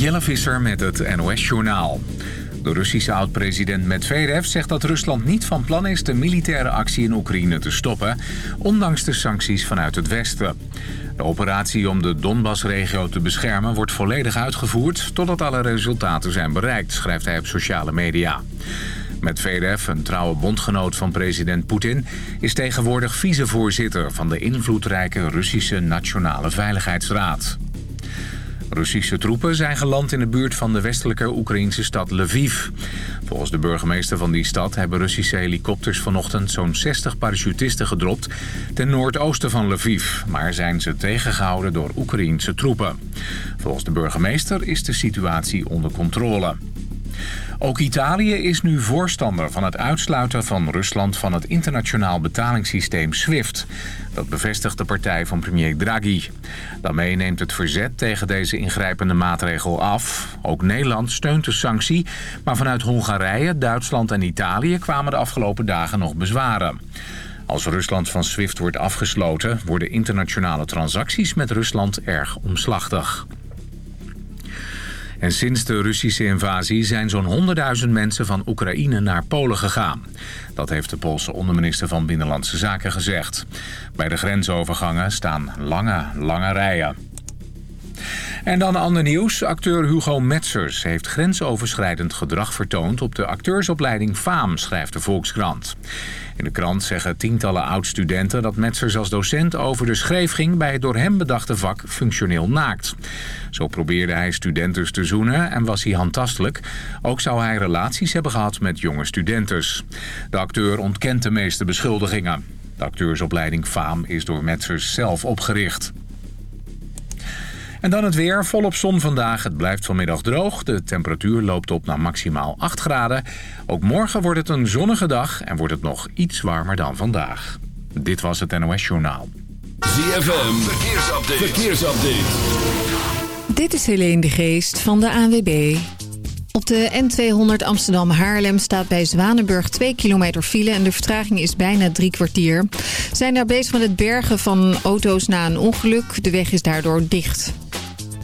Jelle Visser met het NOS-journaal. De Russische oud-president Medvedev zegt dat Rusland niet van plan is... de militaire actie in Oekraïne te stoppen... ondanks de sancties vanuit het Westen. De operatie om de Donbass-regio te beschermen wordt volledig uitgevoerd... totdat alle resultaten zijn bereikt, schrijft hij op sociale media. Medvedev, een trouwe bondgenoot van president Poetin... is tegenwoordig vicevoorzitter van de invloedrijke Russische Nationale Veiligheidsraad. Russische troepen zijn geland in de buurt van de westelijke Oekraïnse stad Lviv. Volgens de burgemeester van die stad hebben Russische helikopters vanochtend zo'n 60 parachutisten gedropt ten noordoosten van Lviv. Maar zijn ze tegengehouden door Oekraïnse troepen. Volgens de burgemeester is de situatie onder controle. Ook Italië is nu voorstander van het uitsluiten van Rusland van het internationaal betalingssysteem SWIFT. Dat bevestigt de partij van premier Draghi. Daarmee neemt het verzet tegen deze ingrijpende maatregel af. Ook Nederland steunt de sanctie, maar vanuit Hongarije, Duitsland en Italië kwamen de afgelopen dagen nog bezwaren. Als Rusland van SWIFT wordt afgesloten, worden internationale transacties met Rusland erg omslachtig. En sinds de Russische invasie zijn zo'n 100.000 mensen van Oekraïne naar Polen gegaan. Dat heeft de Poolse onderminister van Binnenlandse Zaken gezegd. Bij de grensovergangen staan lange, lange rijen. En dan ander nieuws. Acteur Hugo Metzers heeft grensoverschrijdend gedrag vertoond... op de acteursopleiding FAAM, schrijft de Volkskrant. In de krant zeggen tientallen oud-studenten dat Metzers als docent over de schreef ging... bij het door hem bedachte vak functioneel naakt. Zo probeerde hij studenten te zoenen en was hij handtastelijk. Ook zou hij relaties hebben gehad met jonge studentes. De acteur ontkent de meeste beschuldigingen. De acteursopleiding FAAM is door Metzers zelf opgericht. En dan het weer. Volop zon vandaag. Het blijft vanmiddag droog. De temperatuur loopt op naar maximaal 8 graden. Ook morgen wordt het een zonnige dag en wordt het nog iets warmer dan vandaag. Dit was het NOS Journaal. ZFM. Verkeersupdate. Verkeersupdate. Dit is Helene de Geest van de ANWB. Op de N200 Amsterdam-Haarlem staat bij Zwanenburg 2 kilometer file... en de vertraging is bijna drie kwartier. Zijn daar bezig met het bergen van auto's na een ongeluk. De weg is daardoor dicht.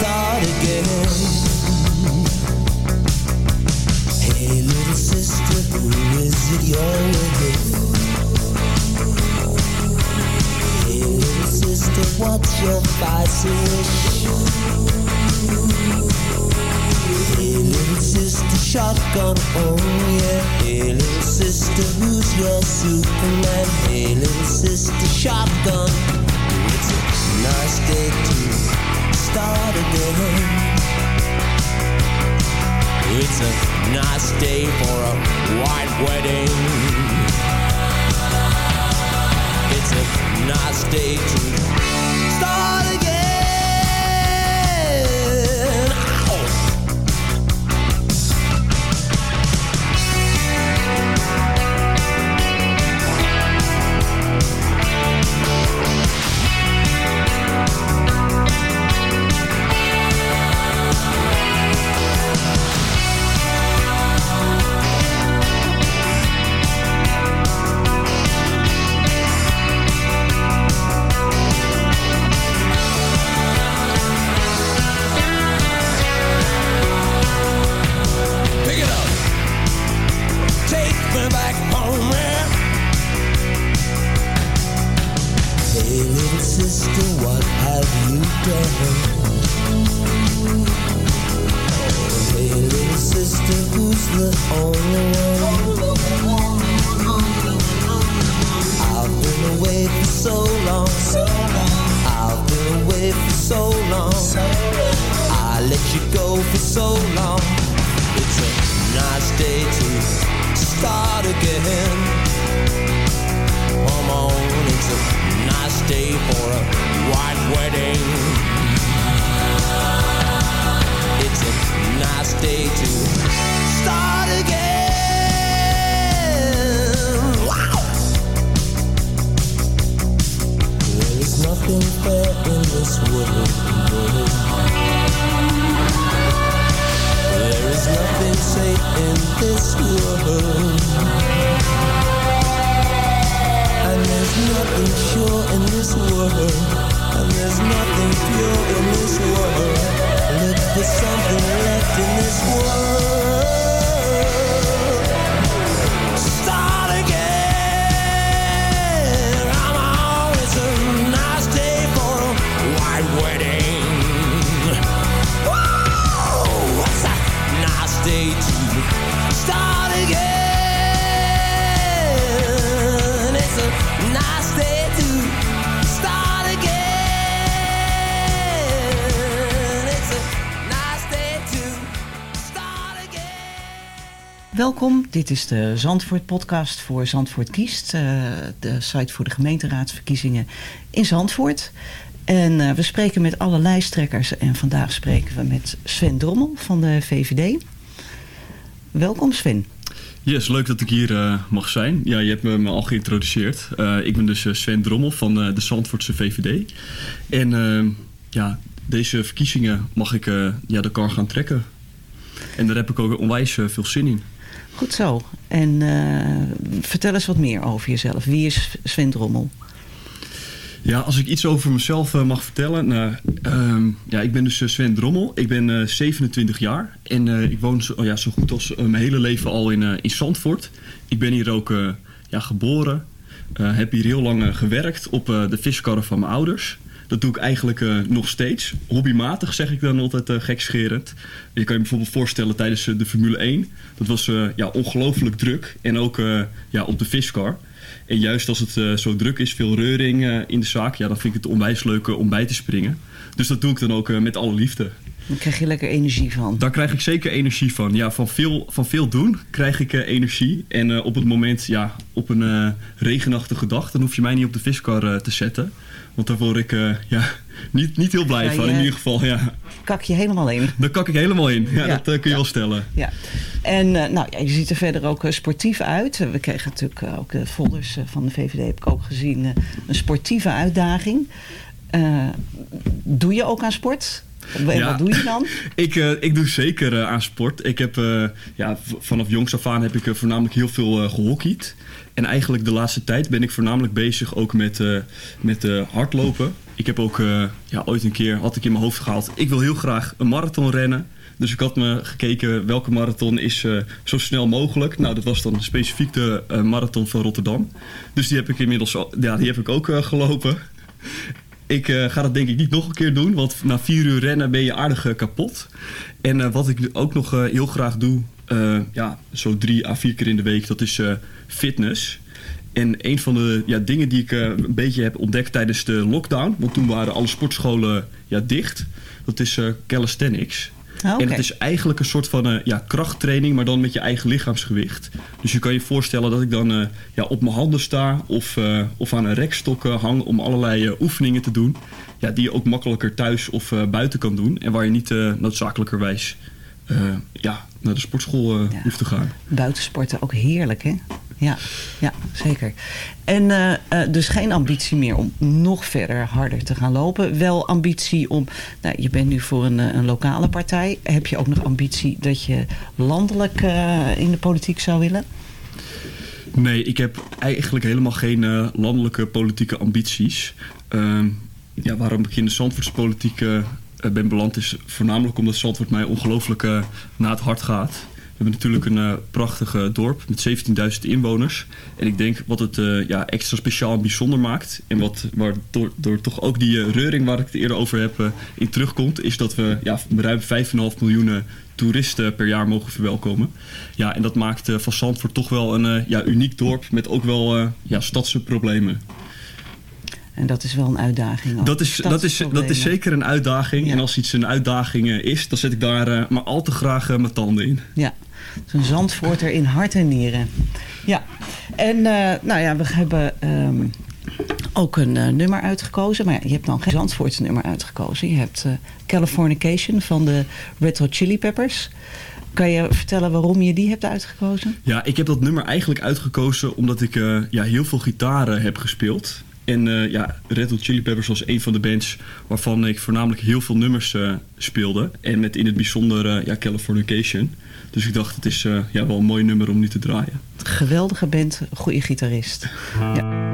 start again. Hey, little sister, who is it you're with? Hey, little sister, what's your spicy wish? Hey, little sister, shotgun, oh yeah. Hey, little sister, who's your Superman? Hey, little sister, shotgun. It's a nice day to start again. It's a nice day for a white wedding. It's a nice day to start again. sister, what have you done? Hey, little sister, who's the only one? I've been away for so long. I've been away for so long. I let you go for so long. It's a nice day to start again. On, it's a nice day for a white wedding. It's a nice day to start again. There is nothing fair in this world. There is nothing safe in this world. There's nothing sure in this world. And there's nothing pure in this world. Look for something left in this world. Welkom, dit is de Zandvoort podcast voor Zandvoort Kiest. eh, de site voor de gemeenteraadsverkiezingen in Zandvoort. En eh, we spreken met alle lijsttrekkers en vandaag spreken we met Sven Drommel van de VVD. Welkom Sven. Yes, leuk dat ik hier eh, mag zijn. Ja, je hebt me, me al geïntroduceerd. Ik ben dus Sven Drommel van de Zandvoortse VVD. En ja, deze verkiezingen mag ik ja, de kar gaan trekken. En daar heb ik ook onwijs veel zin in. Goed zo. En eh, vertel eens wat meer over jezelf. Wie is Sven Drommel? Ja, als ik iets over mezelf eh, mag vertellen. Nou, ehm, ja, ik ben dus eh, Sven Drommel. Ik ben eh, 27 jaar. En ik woon zo, oh ja, zo goed als mijn hele leven al in, in Zandvoort. Ik ben hier ook ja, geboren. Heb hier heel lang gewerkt op de viskarren van mijn ouders. Dat doe ik eigenlijk eh, nog steeds. Hobbymatig zeg ik dan altijd uh, gekscherend. Je kan je bijvoorbeeld voorstellen tijdens eh, de Formule 1. Dat was ja, ongelooflijk druk. En ook ja, op de viskar. En juist als het zo druk is, veel reuring in de zaak... Ja, dan vind ik het onwijs leuk om bij te springen. Dus dat doe ik dan ook met alle liefde. Daar krijg je lekker energie van. Daar krijg ik zeker energie van. Ja, van veel, van veel doen krijg ik energie. En op het moment, ja, op een regenachtige dag... dan hoef je mij niet op de viskar eh, te zetten. Want daar word ik eh, ja, niet, niet heel blij Ja, van, in ieder geval. Ja. Kak je helemaal in. Daar kak ik helemaal in. Ja, dat eh, kun je wel stellen. Ja, en eh, nou, ja, je ziet er verder ook sportief uit. We kregen natuurlijk ook de folders van de VVD, heb ik ook gezien, een sportieve uitdaging. Doe je ook aan sport? En Ja. wat doe je dan? Ik, ik doe zeker aan sport. Ik heb, ja, vanaf jongs af aan heb ik voornamelijk heel veel gehockeyd. En eigenlijk de laatste tijd ben ik voornamelijk bezig ook met, eh, met eh, hardlopen. Ik heb ook eh, ja, ooit een keer, had ik in mijn hoofd gehaald, ik wil heel graag een marathon rennen. Dus ik had me gekeken welke marathon is zo snel mogelijk. Nou, dat was dan specifiek de marathon van Rotterdam. Dus die heb ik inmiddels ja, die heb ik ook gelopen. Ik ga dat denk ik niet nog een keer doen, want na vier uur rennen ben je aardig kapot. En wat ik ook nog heel graag doe, ja, zo drie à vier keer in de week, dat is eh, fitness. En een van de ja, dingen die ik eh, een beetje heb ontdekt tijdens de lockdown, want toen waren alle sportscholen ja, dicht, dat is eh, calisthenics. Ah. En het is eigenlijk een soort van eh, ja, krachttraining, maar dan met je eigen lichaamsgewicht. Dus je kan je voorstellen dat ik dan eh, ja, op mijn handen sta of, eh, of aan een rekstok eh, hang om allerlei eh, oefeningen te doen. Ja, die je ook makkelijker thuis of eh, buiten kan doen. En waar je niet eh, noodzakelijkerwijs eh, ja, naar de sportschool eh, Ja. hoeft te gaan. Buitensporten ook heerlijk, hè? Ja, ja zeker. En eh, eh, dus geen ambitie meer om nog verder harder te gaan lopen. Wel ambitie om, nou, je bent nu voor een, eh, een lokale partij. Heb je ook nog ambitie dat je landelijk eh, in de politiek zou willen? Nee, ik heb eigenlijk helemaal geen eh, landelijke politieke ambities. Ehm, ja, waarom ik in de Zandvoortspolitiek eh, eh, ben beland is voornamelijk omdat Zandvoort mij ongelooflijk eh, naar het hart gaat. We hebben natuurlijk een eh, prachtig eh, dorp met 17.000 inwoners. En ik denk wat het eh, ja, extra speciaal en bijzonder maakt... en wat waardoor door toch ook die eh, reuring waar ik het eerder over heb eh, in terugkomt... is dat we ja, ruim 5,5 miljoen eh, toeristen per jaar mogen verwelkomen. Ja, en dat maakt eh, van Zandvoort toch wel een eh, ja, uniek dorp... met ook wel eh, ja, stadse problemen. En dat is wel een uitdaging. Dat is, dat, is, dat is zeker een uitdaging. Ja. En als iets een uitdaging eh, is, dan zet ik daar eh, maar al te graag eh, mijn tanden in. Ja, zo'n Zandvoorter in hart en nieren. Ja, en nou ja, we hebben ehm, ook een nummer uitgekozen. Maar ja, je hebt dan geen Zandvoorts nummer uitgekozen. Je hebt Californication van de Red Hot Chili Peppers. Kan je vertellen waarom je die hebt uitgekozen? Ja, ik heb dat nummer eigenlijk uitgekozen omdat ik ja, heel veel gitaren heb gespeeld. En eh, ja, Red Hot Chili Peppers was een van de bands waarvan ik voornamelijk heel veel nummers eh, speelde. En met in het bijzonder eh, ja, Californication. Dus ik dacht, het is eh, ja, wel een mooi nummer om nu te draaien. Geweldige band, goede gitarist. Ja.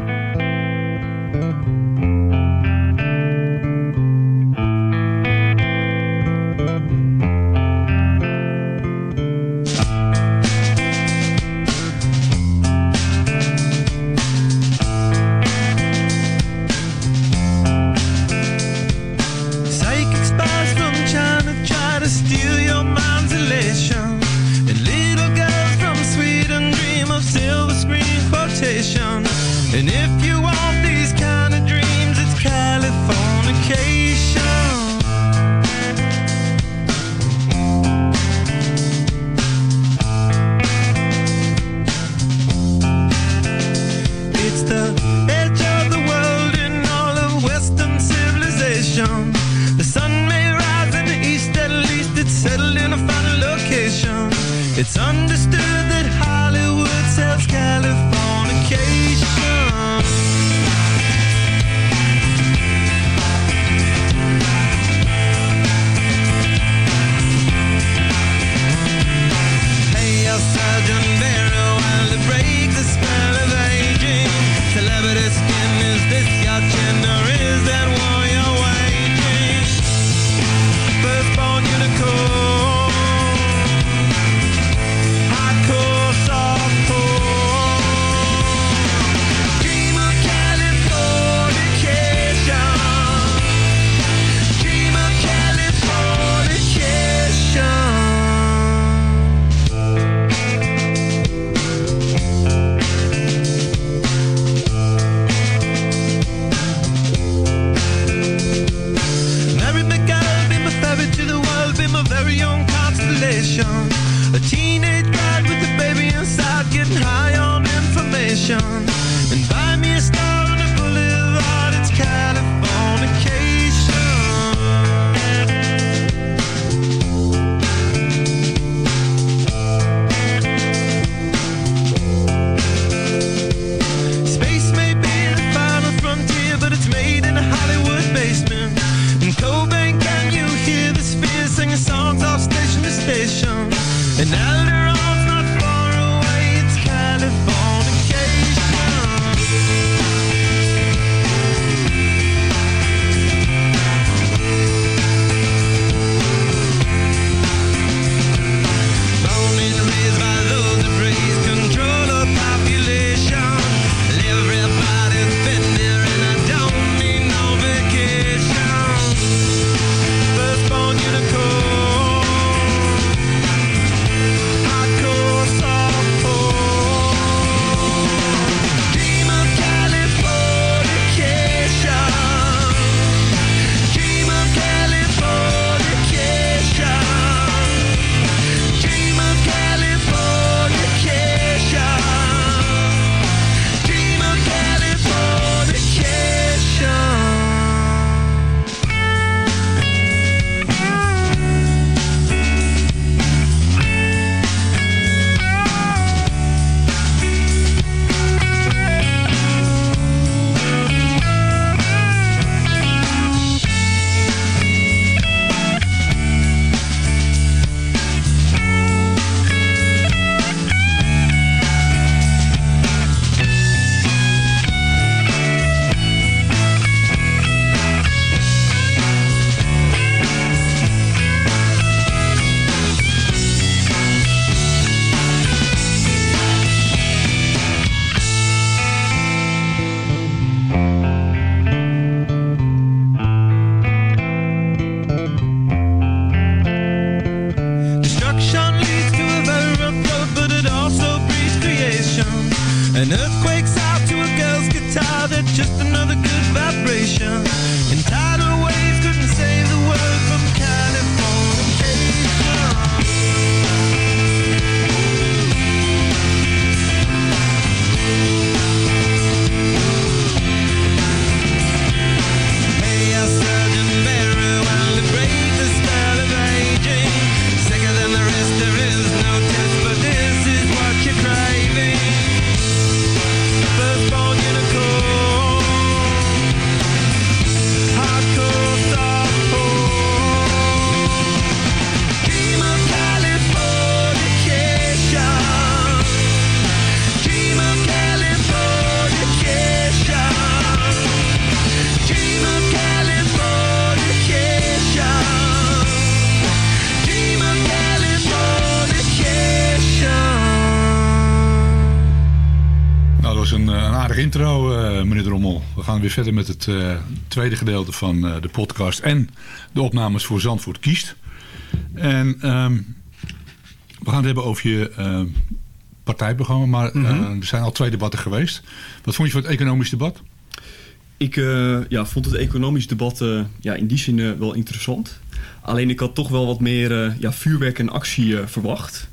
Eh, meneer Drommel. We gaan weer verder met het eh, tweede gedeelte van eh, de podcast en de opnames voor Zandvoort Kiest. En ehm, we gaan het hebben over je partijprogramma, maar eh, er zijn al twee debatten geweest. Wat vond je van het economisch debat? Ik ja, vond het economisch debat ja, in die zin wel interessant. Alleen ik had toch wel wat meer ja, vuurwerk en actie verwacht.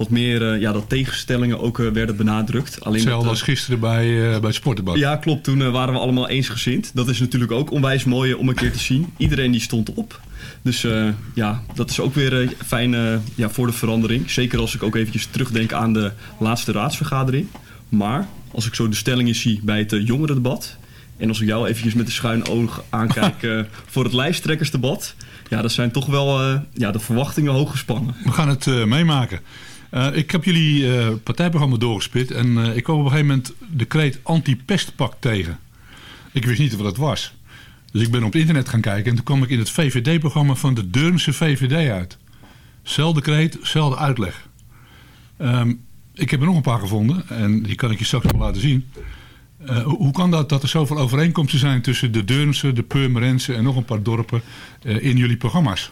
Wat meer eh, ja, dat tegenstellingen ook eh, werden benadrukt. Alleen Hetzelfde dat, als eh, gisteren bij, eh, bij het sportdebat. Ja, klopt. Toen eh, waren we allemaal eensgezind. Dat is natuurlijk ook onwijs mooi eh, om een keer te zien. Iedereen die stond op. Dus eh, ja, dat is ook weer eh, fijn eh, ja, voor de verandering. Zeker als ik ook eventjes terugdenk aan de laatste raadsvergadering. Maar als ik zo de stellingen zie bij het eh, jongerendebat... en als ik jou eventjes met een schuin oog aankijk eh, voor het lijsttrekkersdebat... ja, dat zijn toch wel eh, ja, de verwachtingen hoog gespannen. We gaan het eh, meemaken. Eh, ik heb jullie eh, partijprogramma doorgespit en eh, ik kwam op een gegeven moment de kreet anti-pestpak tegen. Ik wist niet wat het was. Dus ik ben op het internet gaan kijken en toen kwam ik in het VVD-programma van de Deurnse VVD uit. Zelfde kreet, zelfde uitleg. Ehm, ik heb er nog een paar gevonden en die kan ik je straks nog laten zien. Eh, hoe kan dat dat er zoveel overeenkomsten zijn tussen de Deurnse, de Purmerense en nog een paar dorpen eh, in jullie programma's?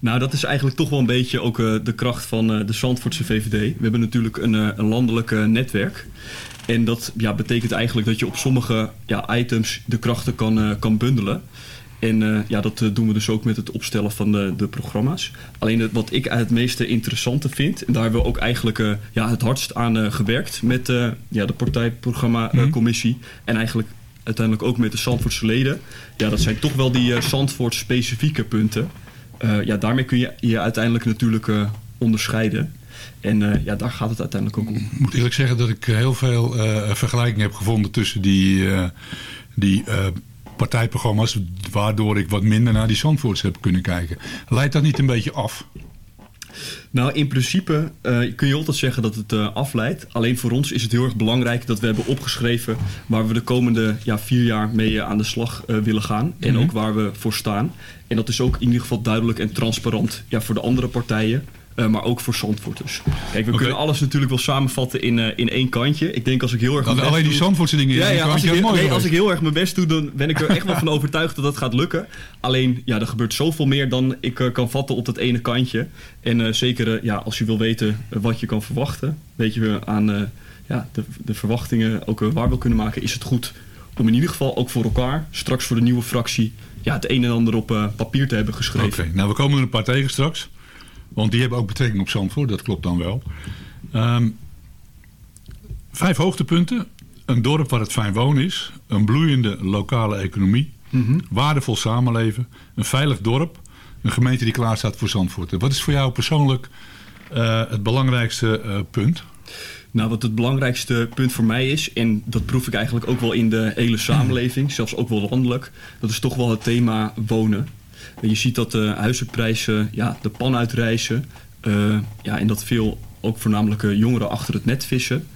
Nou, dat is eigenlijk toch wel een beetje ook eh, de kracht van de Zandvoortse VVD. We hebben natuurlijk een, een landelijk netwerk. En dat ja, betekent eigenlijk dat je op sommige ja, items de krachten kan, kan bundelen. En eh, ja, dat eh, doen we dus ook met het opstellen van de, de programma's. Alleen het, wat ik het meeste interessante vind, en daar hebben we ook eigenlijk eh, ja, het hardst aan gewerkt met ja, de partijprogrammacommissie. En eigenlijk uiteindelijk ook met de Zandvoortse leden. Ja, dat zijn toch wel die eh Zandvoort specifieke punten. Ja, daarmee kun je je uiteindelijk natuurlijk onderscheiden. En ja, daar gaat het uiteindelijk ook om. Ik moet eerlijk zeggen dat ik heel veel eh vergelijkingen heb gevonden tussen die, die partijprogramma's, waardoor ik wat minder naar die Zandvoorts heb kunnen kijken. Leidt dat niet een beetje af? Nou, in principe eh, kun je altijd zeggen dat het eh, afleidt. Alleen voor ons is het heel erg belangrijk dat we hebben opgeschreven waar we de komende ja, vier jaar mee eh, aan de slag willen gaan. En Mhm. ook waar we voor staan. En dat is ook in ieder geval duidelijk en transparant ja, voor de andere partijen. Eh, maar ook voor Zandvoorters. Kijk, we kunnen alles natuurlijk wel samenvatten in, eh, in één kantje. Ik denk als ik heel erg. Dan mijn best alleen die doe- Zandvoortse dingen in Ja, als, kantje, ik, heel- mooi nee, als ik heel erg mijn best doe, dan ben ik er echt wel van overtuigd dat dat gaat lukken. Alleen, ja, er gebeurt zoveel meer dan ik eh, kan vatten op dat ene kantje. En eh, zeker, ja, als je wil weten wat je kan verwachten, weet je aan eh, ja, de, de verwachtingen ook waar wil kunnen maken, is het goed om in ieder geval ook voor elkaar, straks voor de nieuwe fractie, ja, het een en ander op eh, papier te hebben geschreven. Oké, nou we komen er een paar tegen straks. Want die hebben ook betrekking op Zandvoort, dat klopt dan wel. Ehm, vijf hoogtepunten. Een dorp waar het fijn wonen is. Een bloeiende lokale economie. Mhm. Waardevol samenleven. Een veilig dorp. Een gemeente die klaar staat voor Zandvoort. Wat is voor jou persoonlijk eh, het belangrijkste eh, punt? Nou, wat het belangrijkste punt voor mij is, en dat proef ik eigenlijk ook wel in de hele samenleving, zelfs ook wel landelijk, dat is toch wel het thema wonen. Je ziet dat de huizenprijzen ja, de pan uitreizen. eh, ja, en dat veel, ook voornamelijk eh, jongeren, achter het net vissen.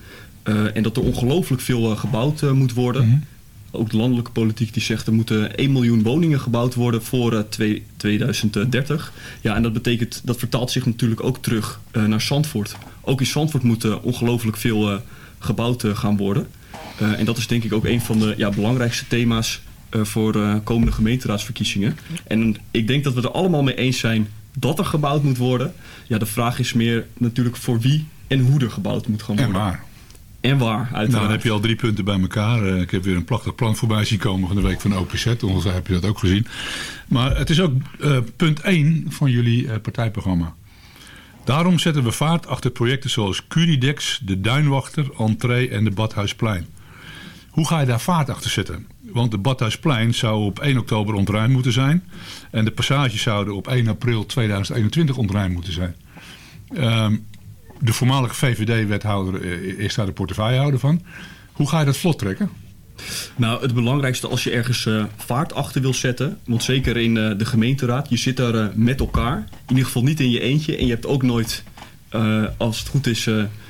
Eh, en dat er ongelooflijk veel gebouwd moet worden. Ook de landelijke politiek die zegt er moeten 1 miljoen woningen gebouwd worden voor eh, twee- 2030. Ja, en dat betekent, dat vertaalt zich natuurlijk ook terug naar Zandvoort. Ook in Zandvoort moet eh, ongelooflijk veel gebouwd gaan worden. En dat is denk ik ook een van de ja, belangrijkste thema's voor eh, komende gemeenteraadsverkiezingen. En ik denk dat we er allemaal mee eens zijn dat er gebouwd moet worden. Ja, de vraag is meer natuurlijk voor wie en hoe er gebouwd moet gaan En worden. waar? En waar, uiteraard. Nou, dan heb je al drie punten bij elkaar. Eh, ik heb weer een prachtig plan voorbij zien komen van de week van OPZ. Ongeveer heb je dat ook gezien. Maar het is ook eh, punt 1 van jullie eh, partijprogramma. Daarom zetten we vaart achter projecten zoals Curidex, de Duinwachter, Entree en de Badhuisplein. Hoe ga je daar vaart achter zetten? Want de Badhuisplein zou op 1 oktober ontruimd moeten zijn. En de passages zouden op 1 april 2021 ontruimd moeten zijn. Ehm, de voormalige VVD-wethouder eh, is daar de portefeuillehouder van. Hoe ga je dat vlot trekken? Nou, het belangrijkste als je ergens eh, vaart achter wil zetten, want zeker in eh, de gemeenteraad, je zit daar met elkaar. In ieder geval niet in je eentje en je hebt ook nooit, als het goed is,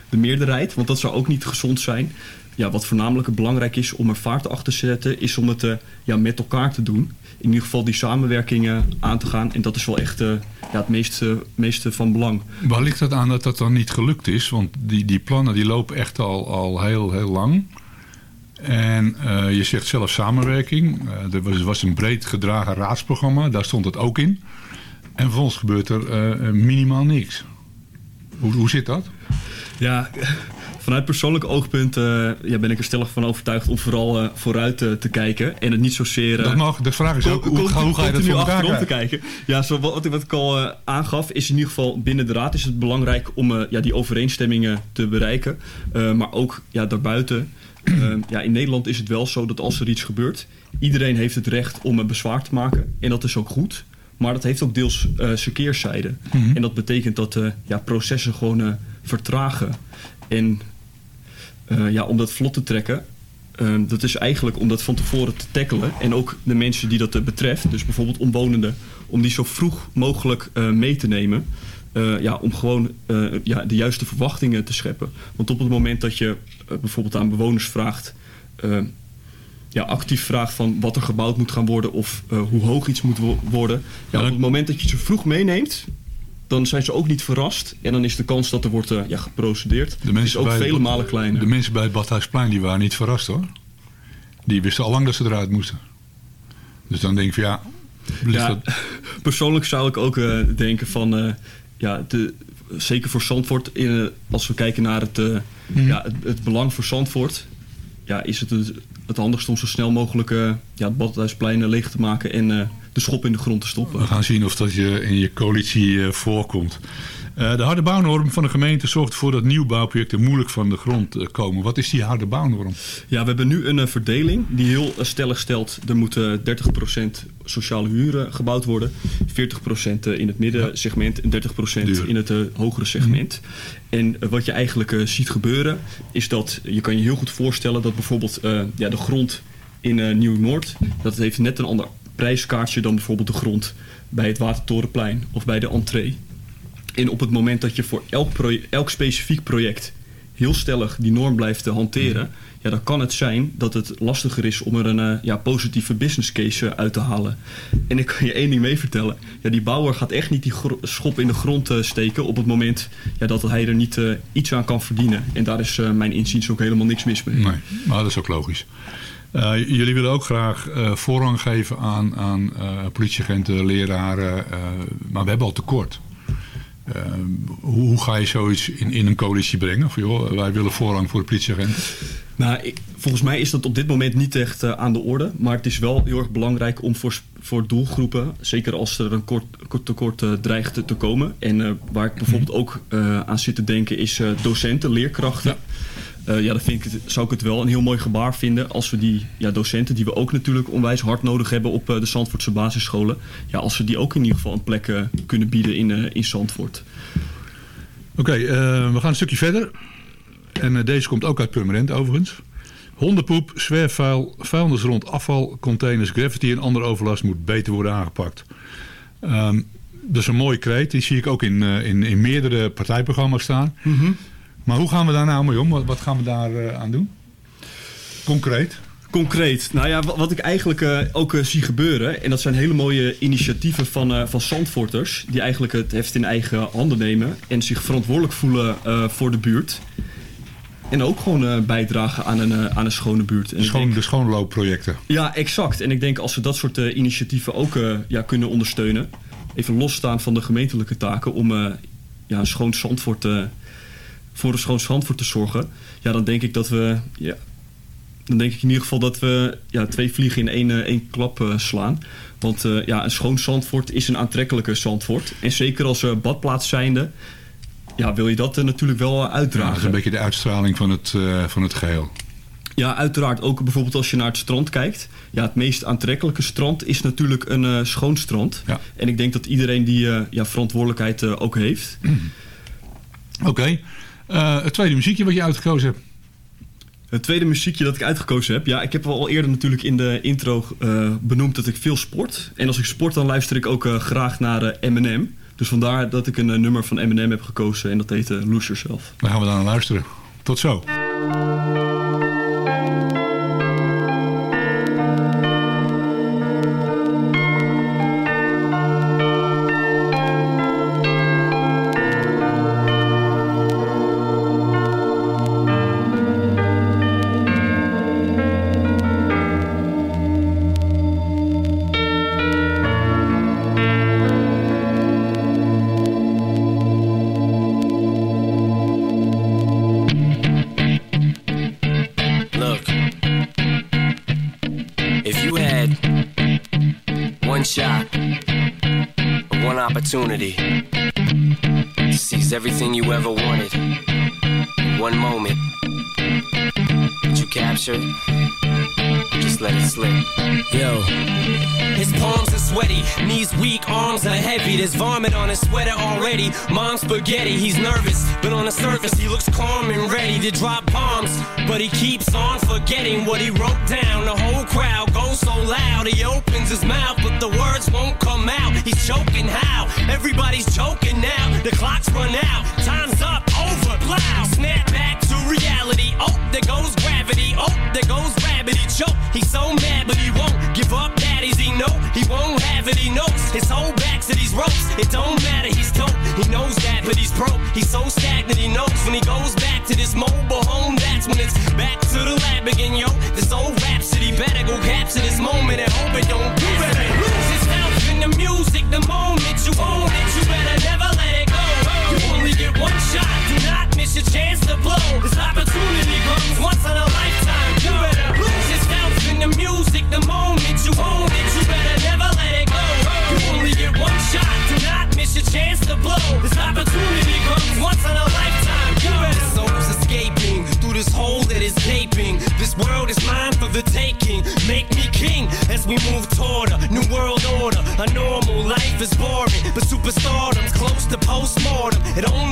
de meerderheid, want dat zou ook niet gezond zijn. Ja, wat voornamelijk belangrijk is om er vaart achter te zetten, is om het eh, ja, met elkaar te doen. In ieder geval die samenwerkingen aan te gaan. En dat is wel echt eh, ja, het meeste, meeste van belang. Waar ligt dat aan dat dat dan niet gelukt is? Want die, die plannen die lopen echt al, al heel, heel lang. En eh, je zegt zelf samenwerking. Eh, er was, was een breed gedragen raadsprogramma, daar stond het ook in. En vervolgens gebeurt er minimaal niks. Hoe, hoe zit dat? Ja, vanuit persoonlijk oogpunt eh, ja, ben ik er stellig van overtuigd om vooral eh, vooruit eh, te kijken. En het niet zozeer... Dat mag. De vraag is ook, hoe, ga- hoe ga je dat voor elkaar te kijken? Ja, zo wat, wat ik al aangaf, is in ieder geval binnen de raad is het belangrijk om ja, die overeenstemmingen te bereiken. Maar ook ja, daarbuiten. Ja, in Nederland is het wel zo dat als er iets gebeurt, iedereen heeft het recht om een bezwaar te maken. En dat is ook goed. Maar dat heeft ook deels zijn keerzijde. Mhm. En dat betekent dat eh, ja, processen gewoon vertragen. En eh, ja, om dat vlot te trekken, eh, dat is eigenlijk om dat van tevoren te tackelen. En ook de mensen die dat eh, betreft, dus bijvoorbeeld omwonenden, om die zo vroeg mogelijk eh, mee te nemen. Ja, om gewoon ja, de juiste verwachtingen te scheppen. Want op het moment dat je bijvoorbeeld aan bewoners vraagt, eh, ja, actief vraagt van wat er gebouwd moet gaan worden of hoe hoog iets moet wo- worden. Ja, op het moment dat je ze vroeg meeneemt, dan zijn ze ook niet verrast. En dan is de kans dat er wordt eh, ja, geprocedeerd De mensen is ook bij- vele malen kleiner. De mensen bij het Badhuisplein die waren niet verrast hoor. Die wisten al lang dat ze eruit moesten. Dus dan denk ik van ja, Ja, dat- persoonlijk zou ik ook eh, denken van... eh, ja, de, zeker voor Zandvoort, in, eh, als we kijken naar het, eh, Mhm. ja, het, het belang voor Zandvoort... Ja, is het het, het handigst om zo snel mogelijk eh, ja, het Badhuisplein leeg te maken... en eh, de schop in de grond te stoppen. we gaan zien of dat je in je coalitie eh, voorkomt. Eh, de harde bouwnorm van de gemeente zorgt ervoor dat nieuwbouwprojecten moeilijk van de grond eh, komen. Wat is die harde bouwnorm? Ja, we hebben nu een verdeling die heel stellig stelt... er moet eh, 30% sociale huren gebouwd worden... 40% in het middensegment en 30% Duur. in het hogere segment. En eh, wat je eigenlijk ziet gebeuren... is dat je kan je heel goed voorstellen dat bijvoorbeeld ja, de grond in Nieuw-Noord... dat heeft net een ander prijskaartje dan bijvoorbeeld de grond... bij het Watertorenplein of bij de entree. En op het moment dat je voor elk, elk specifiek project heel stellig die norm blijft eh, hanteren, ja, dan kan het zijn dat het lastiger is om er een eh, ja, positieve business case eh, uit te halen. En ik kan je één ding mee vertellen. Ja, die bouwer gaat echt niet die schop in de grond eh, steken op het moment ja, dat hij er niet iets aan kan verdienen. En daar is mijn inziens ook helemaal niks mis mee. Nee, maar dat is ook logisch. Eh, jullie willen ook graag eh, voorrang geven aan, aan eh, politieagenten, leraren, maar we hebben al tekort. Hoe, hoe ga je zoiets in, in een coalitie brengen? Van, joh, wij willen voorrang voor de politieagenten. Nou, ik- volgens mij is dat op dit moment niet echt aan de orde. Maar het is wel heel erg belangrijk om voor, voor doelgroepen, zeker als er een kort, kort tekort dreigt te, te komen. En waar ik bijvoorbeeld ook eh, aan zit te denken is docenten, leerkrachten. Ja, ja dan vind ik het, zou ik het wel een heel mooi gebaar vinden als we die ja, docenten, die we ook natuurlijk onwijs hard nodig hebben op eh, de Zandvoortse basisscholen, ja, als we die ook in ieder geval een plek eh, kunnen bieden in, eh, in Zandvoort. Oké, eh, we gaan een stukje verder. En eh, deze komt ook uit Purmerend overigens. Hondenpoep, zwerfvuil, vuilnis rond afval, containers, graffiti en andere overlast moet beter worden aangepakt. Ehm, dat is een mooie kreet. Die zie ik ook in, eh, in, in meerdere partijprogramma's staan. Maar hoe gaan we daar nou mee om? Wat, wat gaan we daar eh, aan doen? Concreet? Concreet. Nou ja, wa- wat ik eigenlijk eh, ook eh, zie gebeuren... en dat zijn hele mooie initiatieven van, van Zandvoorters... die eigenlijk het heft in eigen handen nemen... en zich verantwoordelijk voelen voor de buurt. En ook gewoon bijdragen aan een, aan een schone buurt. En schoon, denk- de schoonloopprojecten. ja, exact. En ik denk als we dat soort initiatieven ook ja, kunnen ondersteunen... even losstaan van de gemeentelijke taken... om ja, een schoon Zandvoort, voor een schoon Zandvoort te zorgen... ja, dan denk ik dat we... Ja, dan denk ik in ieder geval dat we ja, twee vliegen in één, eh, één klap eh, slaan. Want eh, ja, een schoon Zandvoort is een aantrekkelijke Zandvoort. En zeker als badplaats zijnde... Ja, wil je dat natuurlijk wel Ja, dat uitdragen. is een beetje de uitstraling van het, van het geheel. Ja, uiteraard ook bijvoorbeeld als je naar het strand kijkt. Ja, het meest aantrekkelijke strand is natuurlijk een schoon strand. Ja. En ik denk dat iedereen die ja, verantwoordelijkheid ook heeft. Oké. Eh, het tweede muziekje wat je uitgekozen hebt. Het tweede muziekje dat ik uitgekozen heb. Ja, ik heb al eerder natuurlijk in de intro eh, benoemd dat ik veel sport. En als ik sport dan luister ik ook eh, graag naar Eminem. Dus vandaar dat ik een nummer van Eminem heb gekozen. En dat heet Lose Yourself. Dan gaan we daar naar luisteren. Tot zo. Opportunity to seize everything you ever wanted in one moment. Did you capture it? Just let it slip. Yo. His palms are sweaty, knees weak, arms are heavy. There's vomit on his sweater already. Mom's spaghetti, he's nervous, but on the surface he looks calm and ready to drop bombs. But he keeps on forgetting what he wrote down. The whole crowd goes so loud, he opens his mouth, but the words won't come out. He's choking how? Everybody's choking now. The clock's run out, time's up, over, plow. Snap back to reality. Oh, there goes gravity. Oh, there goes rabbit. He choke. He's so mad, but he won't give up. Daddies, he know he won't have it. He knows his whole back to these ropes. It don't matter. He's dope. He knows that, but he's broke. He's so stagnant. He knows when he goes back to this mobile home. That's when it's back to the lab again, yo. This old rhapsody better as we move toward a new world order. A normal life is boring, but superstardom's close to postmortem. It only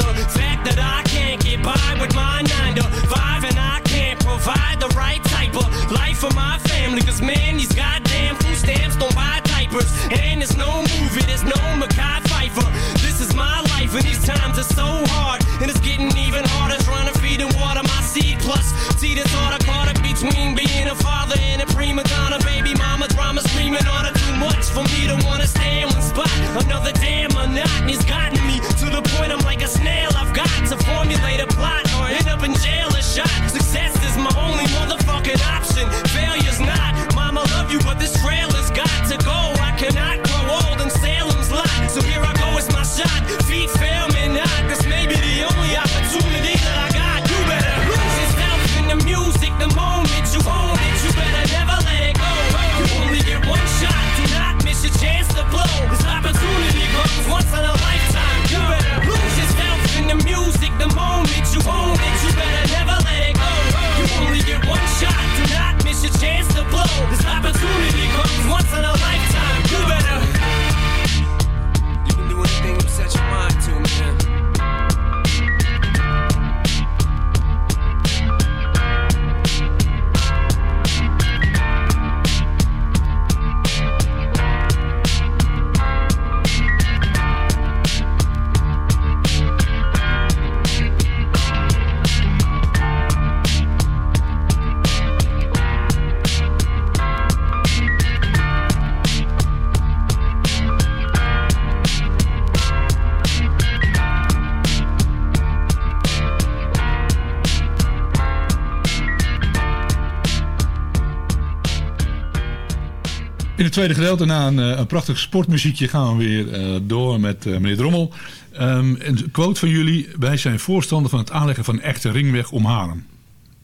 In het tweede gedeelte, na een, eh, een prachtig sportmuziekje, gaan we weer eh, door met eh, meneer Drommel. Ehm, een quote van jullie. Wij zijn voorstander van het aanleggen van een echte ringweg om Haarlem.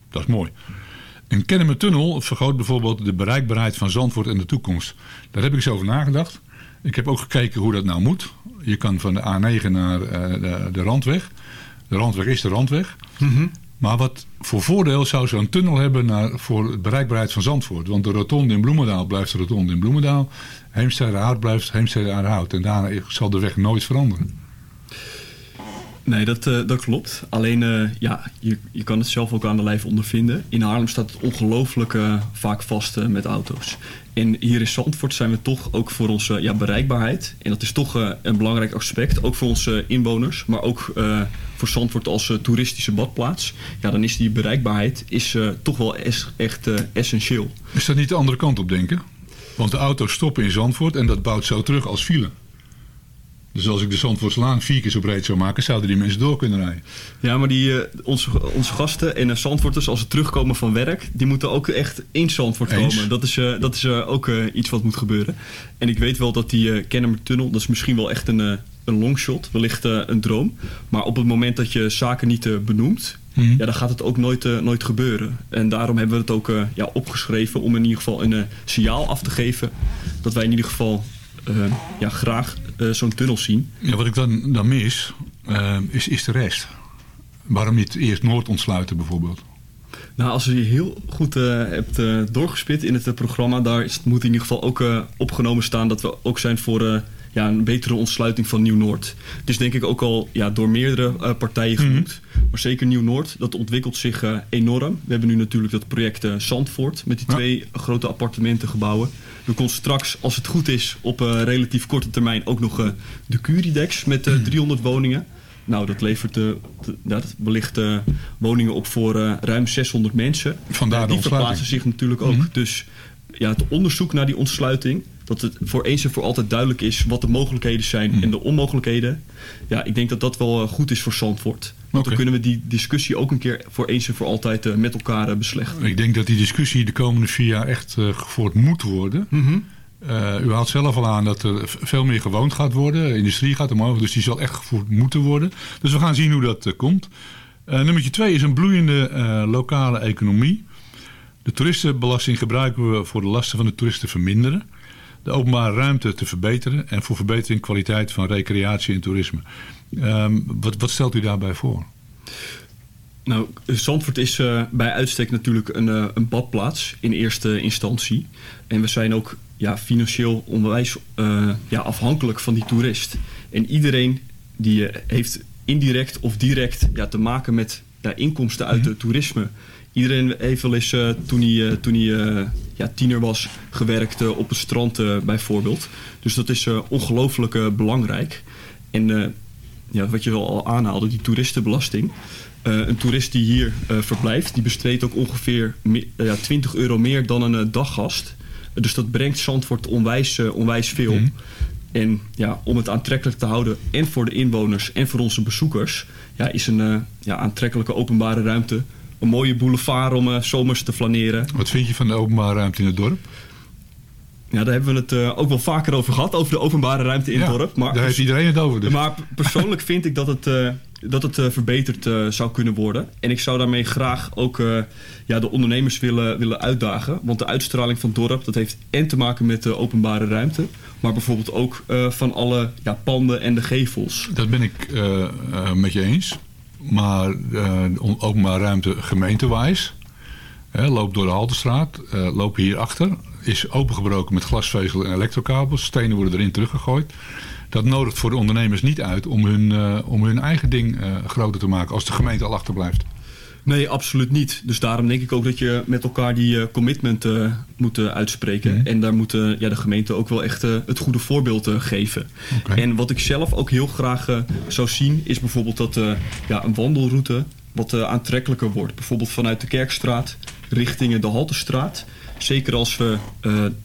Dat is mooi. Een Kennemertunnel vergroot bijvoorbeeld de bereikbaarheid van Zandvoort in de toekomst. Daar heb ik eens over nagedacht. Ik heb ook gekeken hoe dat nou moet. Je kan van de A9 naar de, de Randweg. De Randweg is de Randweg. Maar wat voor voordeel zou zo'n tunnel hebben naar, voor de bereikbaarheid van Zandvoort? Want de rotonde in Bloemendaal blijft de rotonde in Bloemendaal. Heemstede Hout blijft Heemstede Hout. En daarna zal de weg nooit veranderen. Nee, dat, eh, dat klopt. Alleen, eh, ja, je, je kan het zelf ook aan de lijf ondervinden. In Haarlem staat het ongelooflijk eh, vaak vast met auto's. En hier in Zandvoort zijn we toch ook voor onze ja, bereikbaarheid. En dat is toch een belangrijk aspect. Ook voor onze inwoners, maar ook voor Zandvoort als toeristische badplaats. Ja, dan is die bereikbaarheid is, toch wel echt essentieel. Is dat niet de andere kant op denken? Want de auto's stoppen in Zandvoort en dat bouwt zo terug als file. Dus als ik de Zandvoortslaan vier keer zo breed zou maken, zouden die mensen door kunnen rijden. Ja, maar die, eh, onze, onze gasten en uh, Zandvoorters, als ze terugkomen van werk, die moeten ook echt in Zandvoort Eens. komen. Dat is, eh, dat is eh, ook iets wat moet gebeuren. En ik weet wel dat die uh, Kennemertunnel, dat is misschien wel echt een, een longshot, wellicht een droom. Maar op het moment dat je zaken niet benoemt, Mhm. ja, dan gaat het ook nooit, nooit gebeuren. En daarom hebben we het ook ja, opgeschreven om in ieder geval een signaal af te geven. Dat wij in ieder geval ja, graag eh, zo'n tunnel zien. Ja, wat ik dan, dan mis, eh, is, is de rest. Waarom niet eerst Noord ontsluiten bijvoorbeeld? Nou, als je heel goed eh, hebt eh, doorgespit in het eh, programma, daar is, moet in ieder geval ook eh, opgenomen staan dat we ook zijn voor eh, ja, een betere ontsluiting van Nieuw-Noord. Het is denk ik ook al ja, door meerdere eh, partijen genoemd. Maar zeker Nieuw-Noord, dat ontwikkelt zich eh, enorm. We hebben nu natuurlijk dat project eh, Zandvoort met die twee grote appartementengebouwen. Er komt straks, als het goed is, op relatief korte termijn ook nog de Curidex met eh, 300 woningen. Nou, dat levert ja, dat wellicht woningen op voor ruim 600 mensen. Vandaar de die verplaatsen zich natuurlijk ook. Dus ja, het onderzoek naar die ontsluiting, dat het voor eens en voor altijd duidelijk is wat de mogelijkheden zijn en de onmogelijkheden. Ja, ik denk dat dat wel eh, goed is voor Zandvoort. Want dan kunnen we die discussie ook een keer voor eens en voor altijd eh, met elkaar eh, beslechten. Ik denk dat die discussie de komende vier jaar echt eh, gevoerd moet worden. Eh, u haalt zelf al aan dat er veel meer gewoond gaat worden. De industrie gaat omhoog, dus die zal echt gevoerd moeten worden. Dus we gaan zien hoe dat komt. Nummertje twee is een bloeiende lokale economie. De toeristenbelasting gebruiken we voor de lasten van de toeristen te verminderen. De openbare ruimte te verbeteren. En voor verbetering kwaliteit van recreatie en toerisme. Ehm, wat, wat stelt u daarbij voor? Nou, Zandvoort is eh, bij uitstek natuurlijk een, eh, een badplaats in eerste instantie. En we zijn ook ja, financieel onwijs eh, ja, afhankelijk van die toerist. En iedereen die heeft indirect of direct ja, te maken met ja, inkomsten uit het toerisme. Iedereen heeft wel eens eh, toen hij, eh, toen hij eh, ja, tiener was gewerkt op het strand bijvoorbeeld. Dus dat is ongelooflijk belangrijk. En ja, wat je wel al aanhaalde, die toeristenbelasting. Een toerist die hier verblijft, die besteedt ook ongeveer me- ja, 20 euro meer dan een daggast. Dus dat brengt Zandvoort onwijs, onwijs veel. En ja, om het aantrekkelijk te houden en voor de inwoners en voor onze bezoekers... Ja, is een ja, aantrekkelijke openbare ruimte een mooie boulevard om eh, zomers te flaneren. Wat vind je van de openbare ruimte in het dorp? Ja, daar hebben we het eh, ook wel vaker over gehad, over de openbare ruimte in Ja, het dorp. Maar daar heeft iedereen het over. Dus. Maar persoonlijk vind ik dat het, eh, dat het verbeterd zou kunnen worden. En ik zou daarmee graag ook ja, de ondernemers willen, willen uitdagen. Want de uitstraling van het dorp dat heeft en te maken met de openbare ruimte. Maar bijvoorbeeld ook van alle ja, panden en de gevels. Dat ben ik met je eens. Maar eh, on- openbare ruimte gemeentewijs. Loopt door de Haltestraat. eh lopen hierachter. Is opengebroken met glasvezel en elektrokabels. Stenen worden erin teruggegooid. Dat nodigt voor de ondernemers niet uit om hun, eh, om hun eigen ding groter te maken. Als de gemeente al achterblijft. Nee, absoluut niet. Dus daarom denk ik ook dat je met elkaar die eh, commitment eh, moet eh, uitspreken. En daar moet ja, de gemeente ook wel echt het goede voorbeeld geven. En wat ik zelf ook heel graag zou zien, is bijvoorbeeld dat ja, een wandelroute wat aantrekkelijker wordt. Bijvoorbeeld vanuit de Kerkstraat richting de Haltestraat. Zeker als we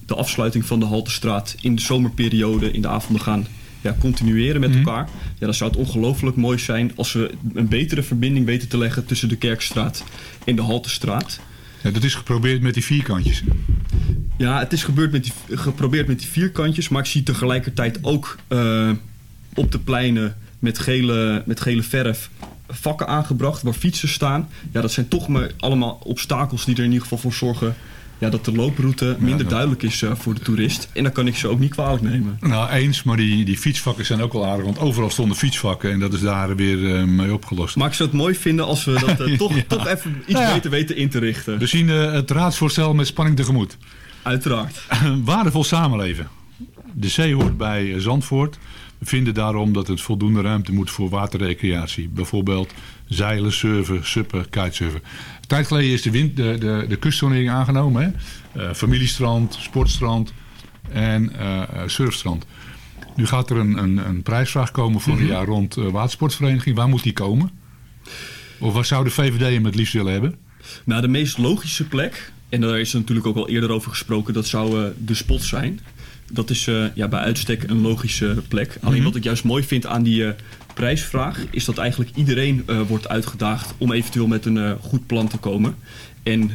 de afsluiting van de Haltestraat in de zomerperiode in de avonden gaan ja, continueren met elkaar. Ja, dan zou het ongelooflijk mooi zijn als we een betere verbinding weten te leggen tussen de Kerkstraat en de Haltestraat. Ja, dat is geprobeerd met die vierkantjes. Ja, het is gebeurd met die, geprobeerd met die vierkantjes, maar ik zie tegelijkertijd ook eh, op de pleinen met gele, met gele verf vakken aangebracht waar fietsen staan. Ja, dat zijn toch maar allemaal obstakels die er in ieder geval voor zorgen ja, dat de looproute minder duidelijk is eh, voor de toerist. En dan kan ik ze ook niet kwalijk nemen. Nou, eens, maar die, die fietsvakken zijn ook wel aardig. Want overal stonden fietsvakken en dat is daar weer eh, mee opgelost. Maar ik zou het mooi vinden als we dat eh, toch, Ja. toch even iets ja. beter weten in te richten. We zien eh, het raadsvoorstel met spanning tegemoet. Uiteraard. Waardevol samenleven. De zee hoort bij Zandvoort. We vinden daarom dat het voldoende ruimte moet voor waterrecreatie. Bijvoorbeeld zeilen, surfen, suppen, kitesurfen. Een tijd geleden is de, wind, de, de, de kustzonering aangenomen. Hè? Eh, familiestrand, sportstrand en eh, eh, surfstrand. Nu gaat er een, een, een prijsvraag komen voor een jaar rond eh, watersportvereniging. Waar moet die komen? Of waar zou de VVD hem het liefst willen hebben? Nou, de meest logische plek, en daar is er natuurlijk ook al eerder over gesproken, dat zou de spot zijn. Dat is eh, ja, bij uitstek een logische plek. Alleen Mhm. wat ik juist mooi vind aan die eh, prijsvraag, is dat eigenlijk iedereen eh, wordt uitgedaagd om eventueel met een goed plan te komen. En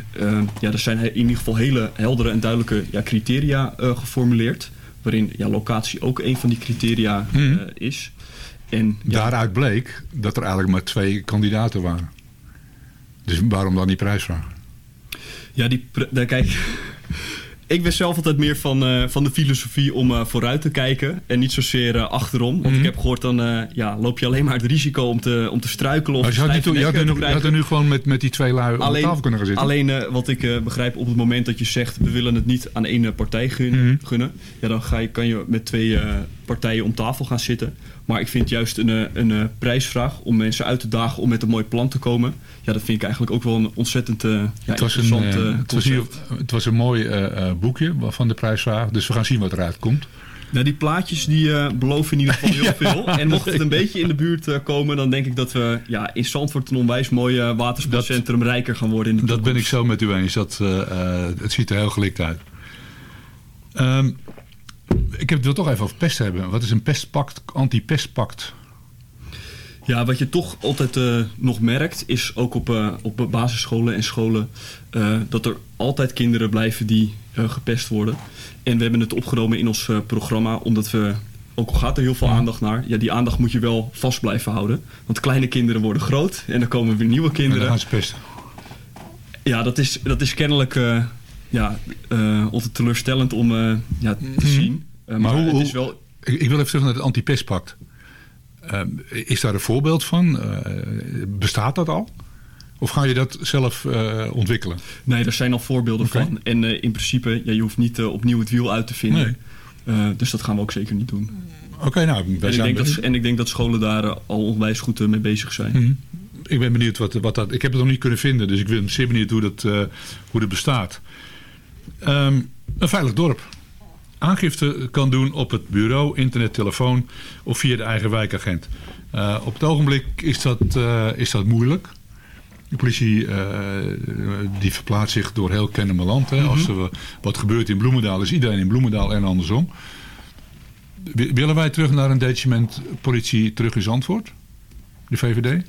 ja, er zijn in ieder geval hele heldere en duidelijke ja, criteria eh, geformuleerd. Waarin ja, locatie ook een van die criteria eh, Mhm. is. En Daaruit bleek dat er eigenlijk maar twee kandidaten waren. Dus waarom dan die prijsvraag? Ja, die, daar kijk, ik ben zelf altijd meer van, eh, van de filosofie om eh, vooruit te kijken en niet zozeer eh, achterom. Want Mhm. ik heb gehoord dan ja, loop je alleen maar het risico om te, om te struikelen of Maar je had, je, er nu, te je had er krijgen. nu gewoon met, met die twee lui op de tafel kunnen gaan zitten. Alleen wat ik begrijp op het moment dat je zegt we willen het niet aan één partij gun- Mhm. gunnen, ja, dan ga je, kan je met twee partijen om tafel gaan zitten. Maar ik vind juist een, eh, een eh, prijsvraag om mensen uit te dagen om met een mooi plan te komen. Ja, dat vind ik eigenlijk ook wel een ontzettend eh, ja, het, was een, interessant eh, het, was hier, concept. het was een mooi boekje van de prijsvraag. Dus we gaan zien wat eruit komt. Nou, die plaatjes die beloven in ieder geval heel Ja, veel. En mocht het een beetje in de buurt komen, dan denk ik dat we ja, in Zandvoort een onwijs mooi eh, watersportcentrum rijker gaan worden. In de Dat ben ik zo met u eens. Dat, het ziet er heel gelikt uit. Ehm, ik heb het wil toch even over pest hebben. Wat is een pestpact, anti-pestpact? Ja, wat je toch altijd eh, nog merkt, is ook op, eh, op basisscholen en scholen eh, dat er altijd kinderen blijven die gepest worden. En we hebben het opgenomen in ons programma, omdat we, ook al gaat er heel veel aandacht naar, ja, die aandacht moet je wel vast blijven houden. Want kleine kinderen worden groot en dan komen weer nieuwe En kinderen. dan gaan ze pesten. Ja, dat is, dat is kennelijk ja, altijd teleurstellend om ja, te zien. Eh, maar hoe- het is wel Ik, ik wil even terug naar het anti-pestpact. Ehm, is daar een voorbeeld van? Eh, bestaat dat al? Of ga je dat zelf eh, ontwikkelen? Nee, er zijn al voorbeelden van. En in principe, ja, je hoeft niet opnieuw het wiel uit te vinden. Dus dat gaan we ook zeker niet doen. Oké, nou, wij En ik, zijn denk dat, en ik denk dat scholen daar al onwijs goed mee bezig zijn. Mhm. Ik ben benieuwd wat, wat dat... Ik heb het nog niet kunnen vinden, dus ik ben zeer benieuwd hoe dat, hoe dat bestaat. Ehm, een veilig dorp. Aangifte kan doen op het bureau, internet, telefoon of via de eigen wijkagent. Eh, op het ogenblik is dat, eh, is dat moeilijk. De politie eh, die verplaatst zich door heel Kennemerland. Hè. Als er wat gebeurt in Bloemendaal is iedereen in Bloemendaal en andersom. Wi- Willen wij terug naar een detachement politie terug in Zandvoort? De VVD?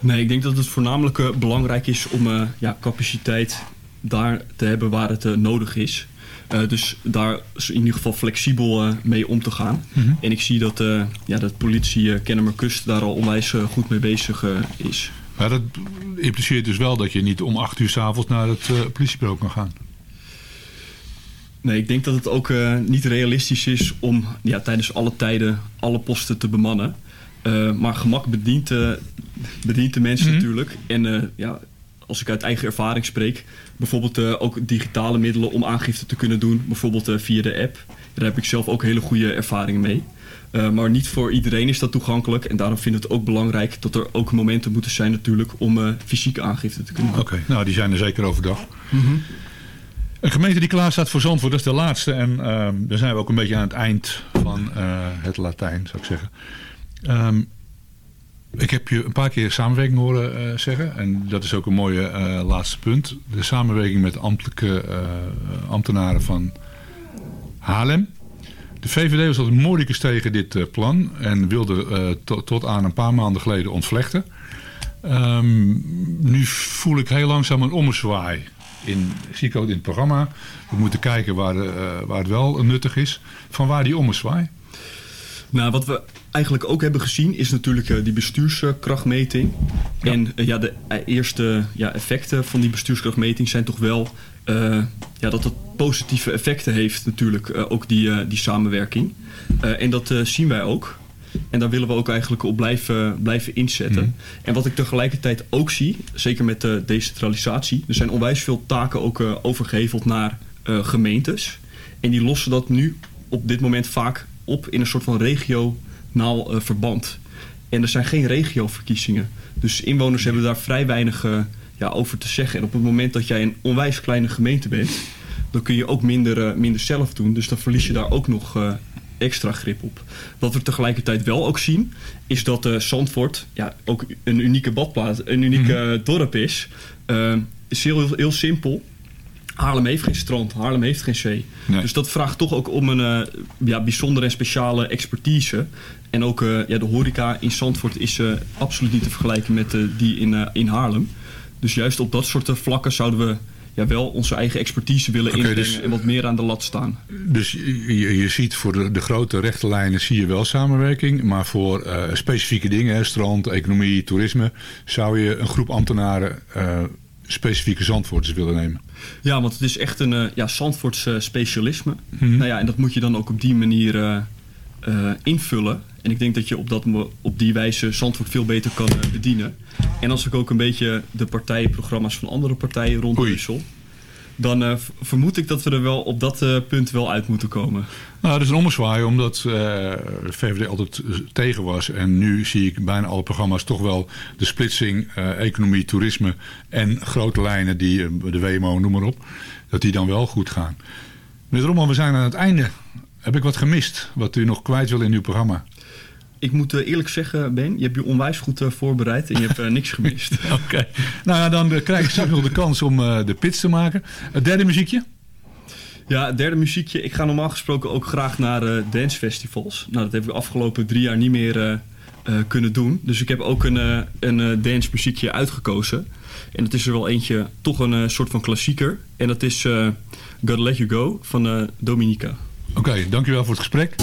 Nee, ik denk dat het voornamelijk belangrijk is om ja, capaciteit daar te hebben waar het nodig is. Eh, dus daar is in ieder geval flexibel eh, mee om te gaan. Mhm. En ik zie dat, eh ja, dat politie uh, Kennemerkust daar al onwijs goed mee bezig is. Maar dat impliceert dus wel dat je niet om acht uur s'avonds naar het politiebureau kan gaan. Nee, ik denk dat het ook niet realistisch is om ja, tijdens alle tijden alle posten te bemannen. Maar gemak bedient, eh, bedient de mensen Mhm. natuurlijk. En ja, als ik uit eigen ervaring spreek, bijvoorbeeld eh, ook digitale middelen om aangifte te kunnen doen. Bijvoorbeeld eh, via de app. Daar heb ik zelf ook hele goede ervaringen mee. Eh, maar niet voor iedereen is dat toegankelijk. En daarom vind ik het ook belangrijk dat er ook momenten moeten zijn natuurlijk om eh, fysieke aangifte te kunnen doen. Oké, nou die zijn er zeker overdag. Een gemeente die klaar staat voor Zandvoort, dat is de laatste. En ehm dan zijn we ook een beetje aan het eind van eh, het Latijn, zou ik zeggen. Ehm, ik heb je een paar keer samenwerking horen eh, zeggen. En dat is ook een mooie eh, laatste punt. De samenwerking met ambtelijke eh, ambtenaren van Haarlem. De VVD was altijd moordicus tegen dit plan. En wilde to- tot aan een paar maanden geleden ontvlechten. Ehm, nu voel ik heel langzaam een ommezwaai. In, zie ik ook in het programma. We moeten kijken waar, waar het wel nuttig is. Van waar die ommezwaai? Nou, wat we eigenlijk ook hebben gezien is natuurlijk eh, die bestuurskrachtmeting. En eh, ja, de eh, eerste ja, effecten van die bestuurskrachtmeting zijn toch wel ja, dat dat positieve effecten heeft natuurlijk, ook die, die samenwerking. En dat zien wij ook. En daar willen we ook eigenlijk op blijven, blijven inzetten. Mhm. En wat ik tegelijkertijd ook zie, zeker met de decentralisatie... er zijn onwijs veel taken ook eh, overgeheveld naar gemeentes. En die lossen dat nu op dit moment vaak op in een soort van eh, verband. En er zijn geen regioverkiezingen. Dus inwoners hebben daar vrij weinig eh, ja, over te zeggen. En op het moment dat jij een onwijs kleine gemeente bent... dan kun je ook minder, eh, minder zelf doen. Dus dan verlies je daar ook nog extra grip op. Wat we tegelijkertijd wel ook zien... is dat eh Zandvoort ja, ook een unieke badplaats, een uniek eh, dorp is. Eh, is heel, heel, heel simpel. Haarlem heeft geen strand, Haarlem heeft geen zee. Nee. Dus dat vraagt toch ook om een ja, bijzondere en speciale expertise. En ook eh, ja, de horeca in Zandvoort is eh, absoluut niet te vergelijken met eh, die in, in Haarlem. Dus juist op dat soort vlakken zouden we ja, wel onze eigen expertise willen Oké, inbrengen dus- en wat meer aan de lat staan. Dus je, je ziet voor de, de grote rechte lijnen zie je wel samenwerking. Maar voor specifieke dingen, hè, strand, economie, toerisme... zou je een groep ambtenaren specifieke zandvoorters willen nemen. Ja, want het is echt een eh, ja, Zandvoorts specialisme. Mhm. Nou ja, en dat moet je dan ook op die manier eh, invullen. En ik denk dat je op, dat, op die wijze Zandvoort veel beter kan eh, bedienen. En als ik ook een beetje de partijprogramma's van andere partijen rondwissel... dan eh, vermoed ik dat we er wel op dat punt wel uit moeten komen. Nou, dat is een ommezwaai omdat de VVD altijd tegen was. En nu zie ik bijna alle programma's toch wel de splitsing economie, toerisme en grote lijnen, die, de WMO, noem maar op, dat die dan wel goed gaan. Meneer Rommel, we zijn aan het einde. Heb ik wat gemist wat u nog kwijt wil in uw programma? Ik moet eh, eerlijk zeggen, Ben, je hebt je onwijs goed eh, voorbereid en je hebt eh, niks gemist. Oké. Nou ja, dan krijg ik straks nog de kans om de pits te maken. Het derde muziekje? Ja, het derde muziekje. Ik ga normaal gesproken ook graag naar eh dancefestivals. Nou, dat hebben we de afgelopen drie jaar niet meer kunnen doen. Dus ik heb ook een, een dance muziekje uitgekozen. En dat is er wel eentje, toch een soort van klassieker. En dat is Gotta Let You Go van Dominica. Oké, dankjewel voor het gesprek.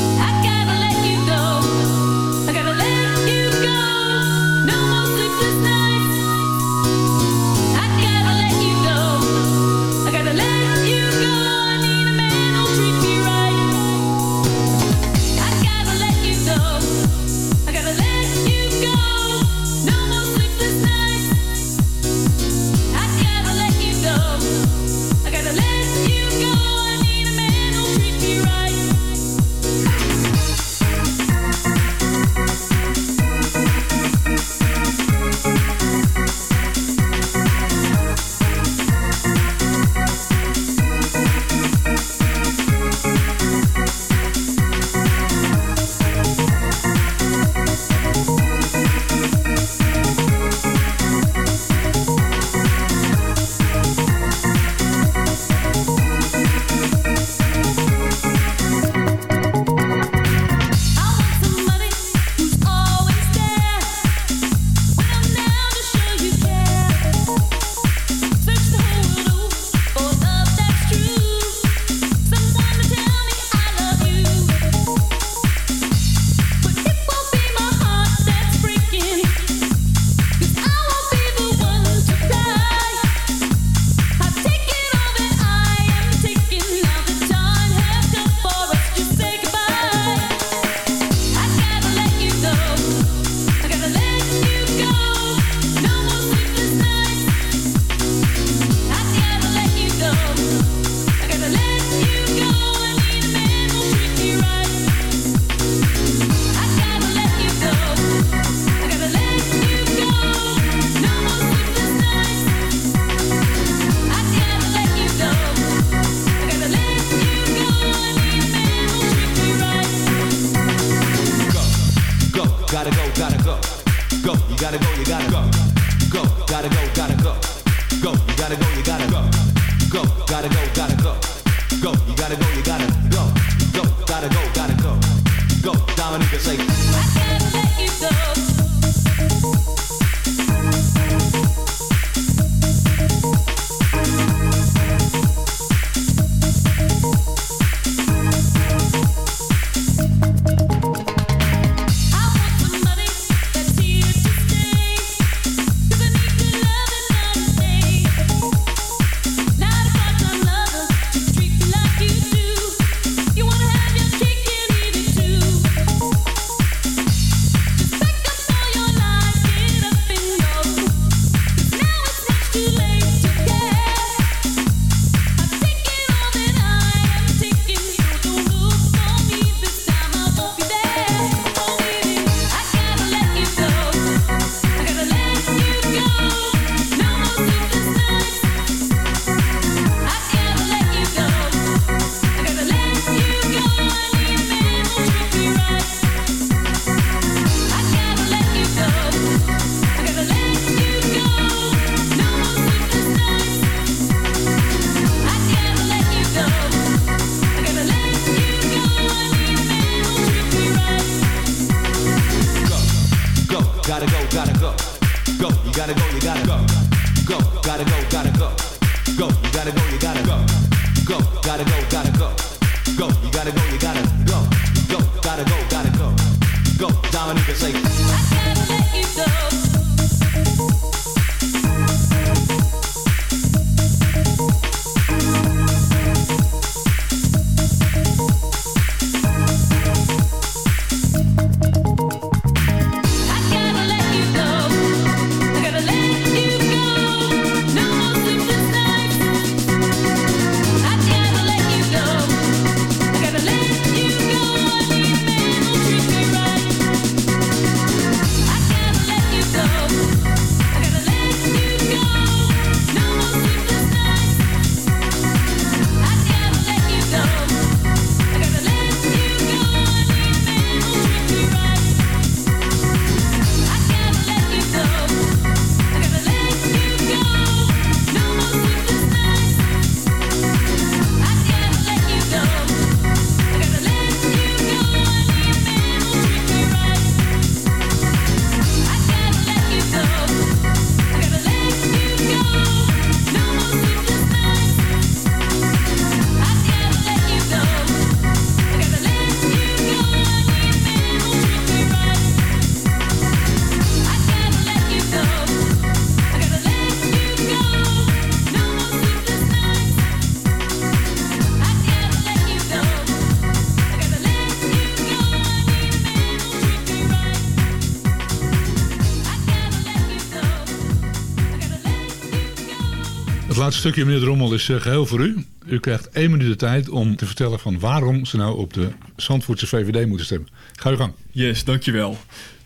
Stukje, meneer Drommel, is eh, geheel voor u. U krijgt één minuut de tijd om te vertellen van waarom ze nou op de Zandvoortse VVD moeten stemmen. Ga uw gang. Yes, dankjewel.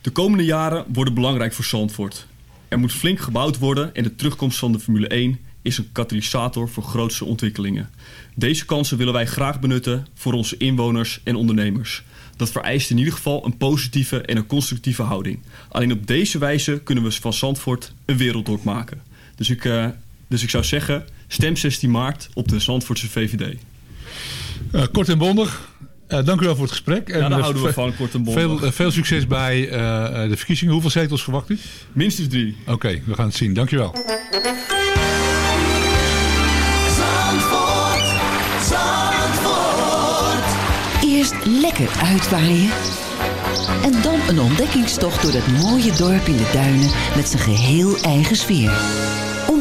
De komende jaren worden belangrijk voor Zandvoort. Er moet flink gebouwd worden en de terugkomst van de Formule 1 is een katalysator voor grootste ontwikkelingen. Deze kansen willen wij graag benutten voor onze inwoners en ondernemers. Dat vereist in ieder geval een positieve en een constructieve houding. Alleen op deze wijze kunnen we van Zandvoort een werelddorp maken. Dus ik, eh, dus ik zou zeggen, stem 16 maart op de Zandvoortse VVD. Eh, kort en bondig. Eh, dank u wel voor het gesprek. Ja, daar eh, houden we van, kort en bondig. Veel, veel succes bij de verkiezingen. Hoeveel zetels verwacht u? Minstens drie. Oké, we gaan het zien. Dank u wel. Zandvoort, Zandvoort. Eerst lekker uitwaaien. En dan een ontdekkingstocht door dat mooie dorp in de duinen met zijn geheel eigen sfeer.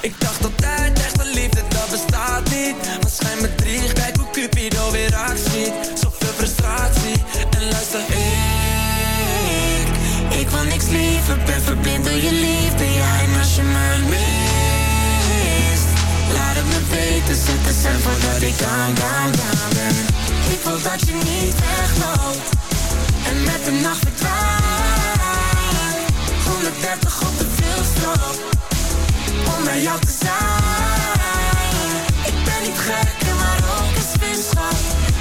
Ik dacht altijd, echte liefde, dat bestaat niet. Maar schijn me drie, kijk hoe Cupido weer actie. Zoveel frustratie, en luister, ik... Ik wil niks liever, ben verblind door je liefde. Ja, en als je me mist, laat het me weten. Zet de zijn voordat ik down, down, down ben. Ik wil dat je niet wegloopt en met de nacht verdwijnt 130 op de Om bij jou te zijn. Ik ben niet gek en maar ook een spinschap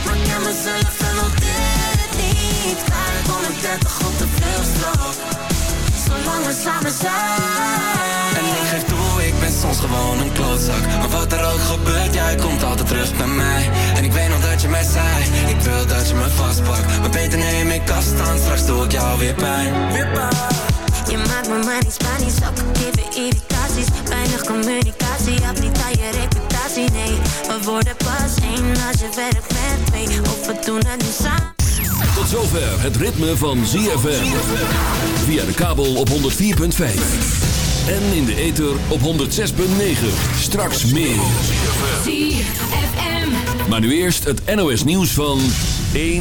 Maar ik ken mezelf en wil dit niet. Kwijt 130 op de veelstrook. Zolang we samen zijn. En ik geef toe, ik ben soms gewoon een klootzak. Maar wat er ook gebeurt, jij komt altijd terug bij mij. En ik weet nog dat je mij zei Ik wil dat je me vastpakt. Maar beter neem ik afstand, straks doe ik jou weer pijn. Weer pijn Je maakt me maar niet Spanisch, weer irritaties Weinig communicatie, heb niet aan je reputatie, nee We worden pas één als je werkt met twee Of we doen het nu samen Tot zover het ritme van ZFM. Via de kabel op 104.5. En in de ether op 106.9. Straks meer. Maar nu eerst het NOS nieuws van 1